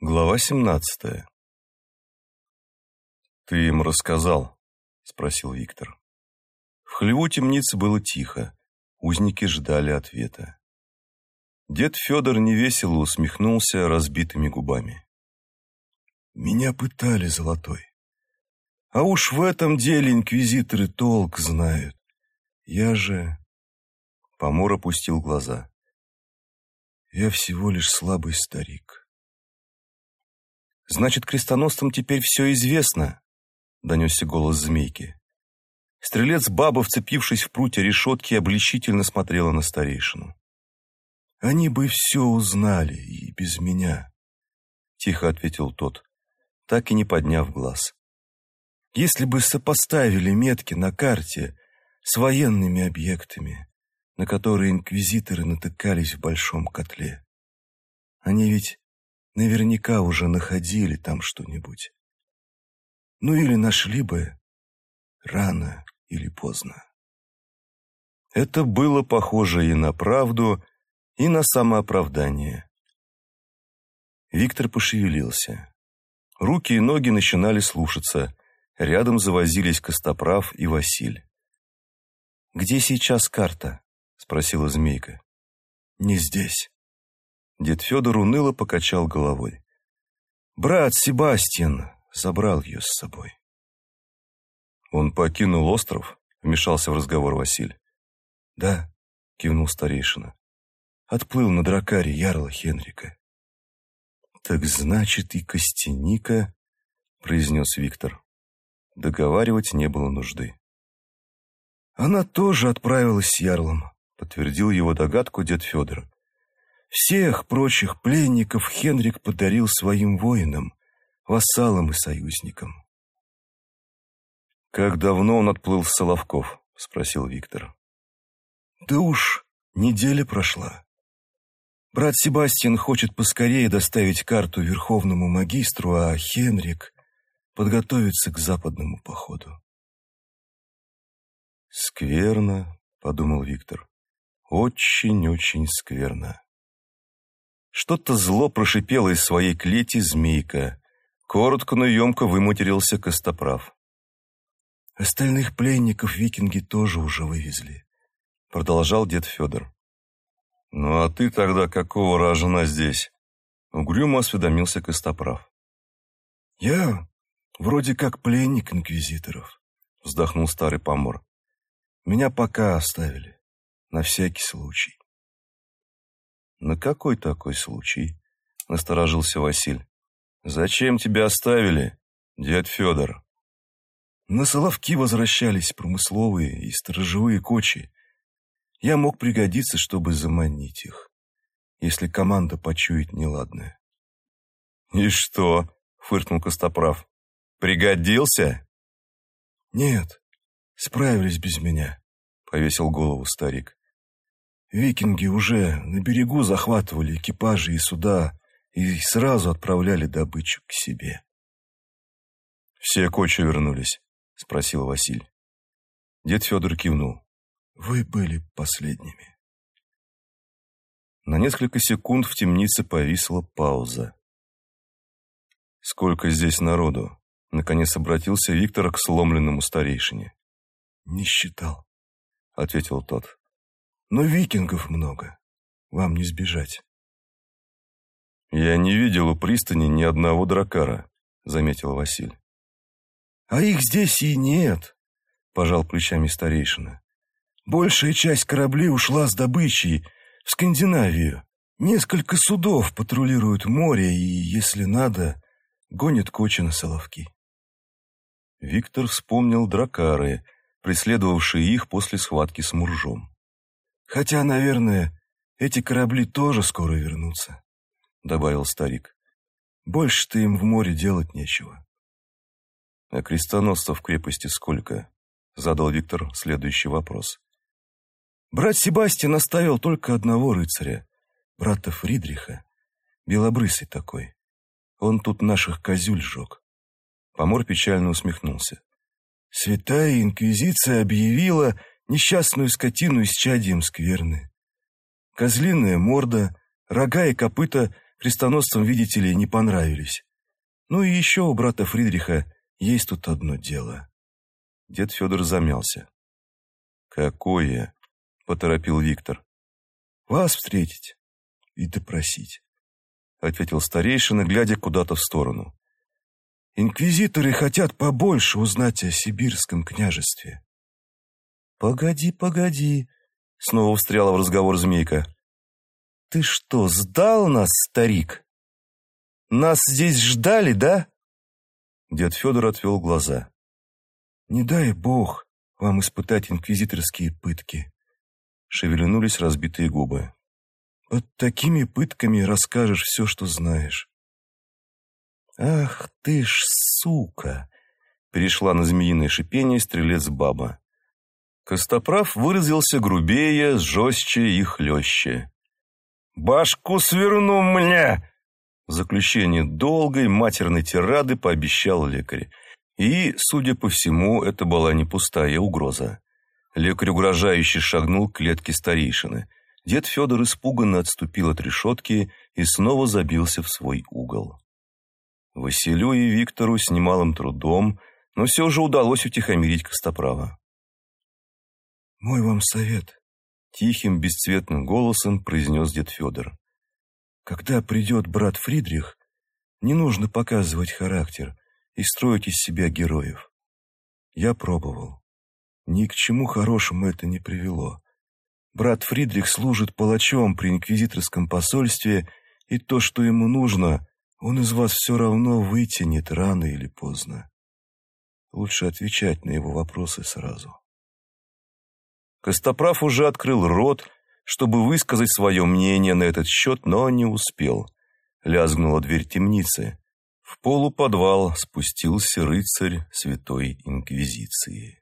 Глава семнадцатая. «Ты им рассказал?» — спросил Виктор. В хлеву темницы было тихо, узники ждали ответа. Дед Федор невесело усмехнулся разбитыми губами. «Меня пытали, Золотой. А уж в этом деле инквизиторы толк знают. Я же...» Помор опустил глаза. «Я всего лишь слабый старик». «Значит, крестоносцам теперь все известно?» — донесся голос змейки. Стрелец-баба, вцепившись в прутья решетки, обличительно смотрела на старейшину. «Они бы все узнали и без меня», — тихо ответил тот, так и не подняв глаз. «Если бы сопоставили метки на карте с военными объектами, на которые инквизиторы натыкались в большом котле. Они ведь наверняка уже находили там что-нибудь. Ну или нашли бы рано или поздно. Это было похоже и на правду, и на самооправдание. Виктор пошевелился. Руки и ноги начинали слушаться. Рядом завозились Костоправ и Василь. «Где сейчас карта?» — спросила Змейка. «Не здесь». Дед Федор уныло покачал головой. «Брат Себастьян забрал ее с собой». «Он покинул остров?» — вмешался в разговор Василь. «Да», — кивнул старейшина. «Отплыл на дракаре ярла Хенрика». «Так значит, и Костяника», — произнес Виктор. Договаривать не было нужды. «Она тоже отправилась с ярлом», — подтвердил его догадку дед Федор. Всех прочих пленников Хенрик подарил своим воинам, вассалам и союзникам. «Как давно он отплыл с Соловков?» — спросил Виктор. «Да уж, неделя прошла. Брат Себастьян хочет поскорее доставить карту верховному магистру, а Хенрик подготовится к западному походу». «Скверно», — подумал Виктор. «Очень-очень скверно». Что-то зло прошипело из своей клети змейка. Коротко, но емко выматерился Костоправ. «Остальных пленников викинги тоже уже вывезли», — продолжал дед Федор. «Ну а ты тогда какого ражена здесь?» Угрюмо осведомился Костоправ. «Я вроде как пленник инквизиторов», — вздохнул старый помор. «Меня пока оставили, на всякий случай». «На какой такой случай?» — насторожился Василь. «Зачем тебя оставили, дед Федор?» На Соловки возвращались промысловые и сторожевые кочи. Я мог пригодиться, чтобы заманить их, если команда почует неладное. «И что?» — фыркнул Костоправ. «Пригодился?» «Нет, справились без меня», — повесил голову старик. Викинги уже на берегу захватывали экипажи и суда и сразу отправляли добычу к себе. «Все кочи вернулись?» — спросил Василь. Дед Федор кивнул. «Вы были последними». На несколько секунд в темнице повисла пауза. «Сколько здесь народу?» — наконец обратился Виктор к сломленному старейшине. «Не считал», — ответил тот. Но викингов много. Вам не сбежать. Я не видел у пристани ни одного дракара, заметил Василь. А их здесь и нет, пожал плечами старейшина. Большая часть кораблей ушла с добычей в Скандинавию. Несколько судов патрулируют море и, если надо, гонят кочи на Соловки. Виктор вспомнил дракары, преследовавшие их после схватки с Муржом. Хотя, наверное, эти корабли тоже скоро вернутся, — добавил старик. Больше-то им в море делать нечего. А крестоносцев в крепости сколько? — задал Виктор следующий вопрос. Брат Себастьян оставил только одного рыцаря, брата Фридриха, белобрысый такой. Он тут наших козюль сжег. Помор печально усмехнулся. Святая Инквизиция объявила, несчастную скотину с чадием скверны. Козлиная морда, рога и копыта Крестоносцам, видите ли, не понравились. Ну и еще у брата Фридриха есть тут одно дело. Дед Федор замялся. «Какое?» — поторопил Виктор. «Вас встретить и допросить», — ответил старейшина, глядя куда-то в сторону. «Инквизиторы хотят побольше узнать о сибирском княжестве». «Погоди, погоди», — снова встряла в разговор змейка. «Ты что, сдал нас, старик? Нас здесь ждали, да?» Дед Федор отвел глаза. «Не дай бог вам испытать инквизиторские пытки», — шевельнулись разбитые губы. «Под такими пытками расскажешь все, что знаешь». «Ах ты ж сука!» — перешла на змеиное шипение стрелец-баба. Костоправ выразился грубее, жестче и хлеще. «Башку сверну мне!» В заключение долгой матерной тирады пообещал лекарь. И, судя по всему, это была не пустая угроза. Лекарь угрожающе шагнул к клетке старейшины. Дед Федор испуганно отступил от решетки и снова забился в свой угол. Василю и Виктору с немалым трудом, но все же удалось утихомирить Костоправа. «Мой вам совет», — тихим, бесцветным голосом произнес дед Федор. «Когда придет брат Фридрих, не нужно показывать характер и строить из себя героев. Я пробовал. Ни к чему хорошему это не привело. Брат Фридрих служит палачом при инквизиторском посольстве, и то, что ему нужно, он из вас все равно вытянет рано или поздно. Лучше отвечать на его вопросы сразу. Костоправ уже открыл рот, чтобы высказать свое мнение на этот счет, но не успел. Лязгнула дверь темницы. В полуподвал спустился рыцарь Святой Инквизиции.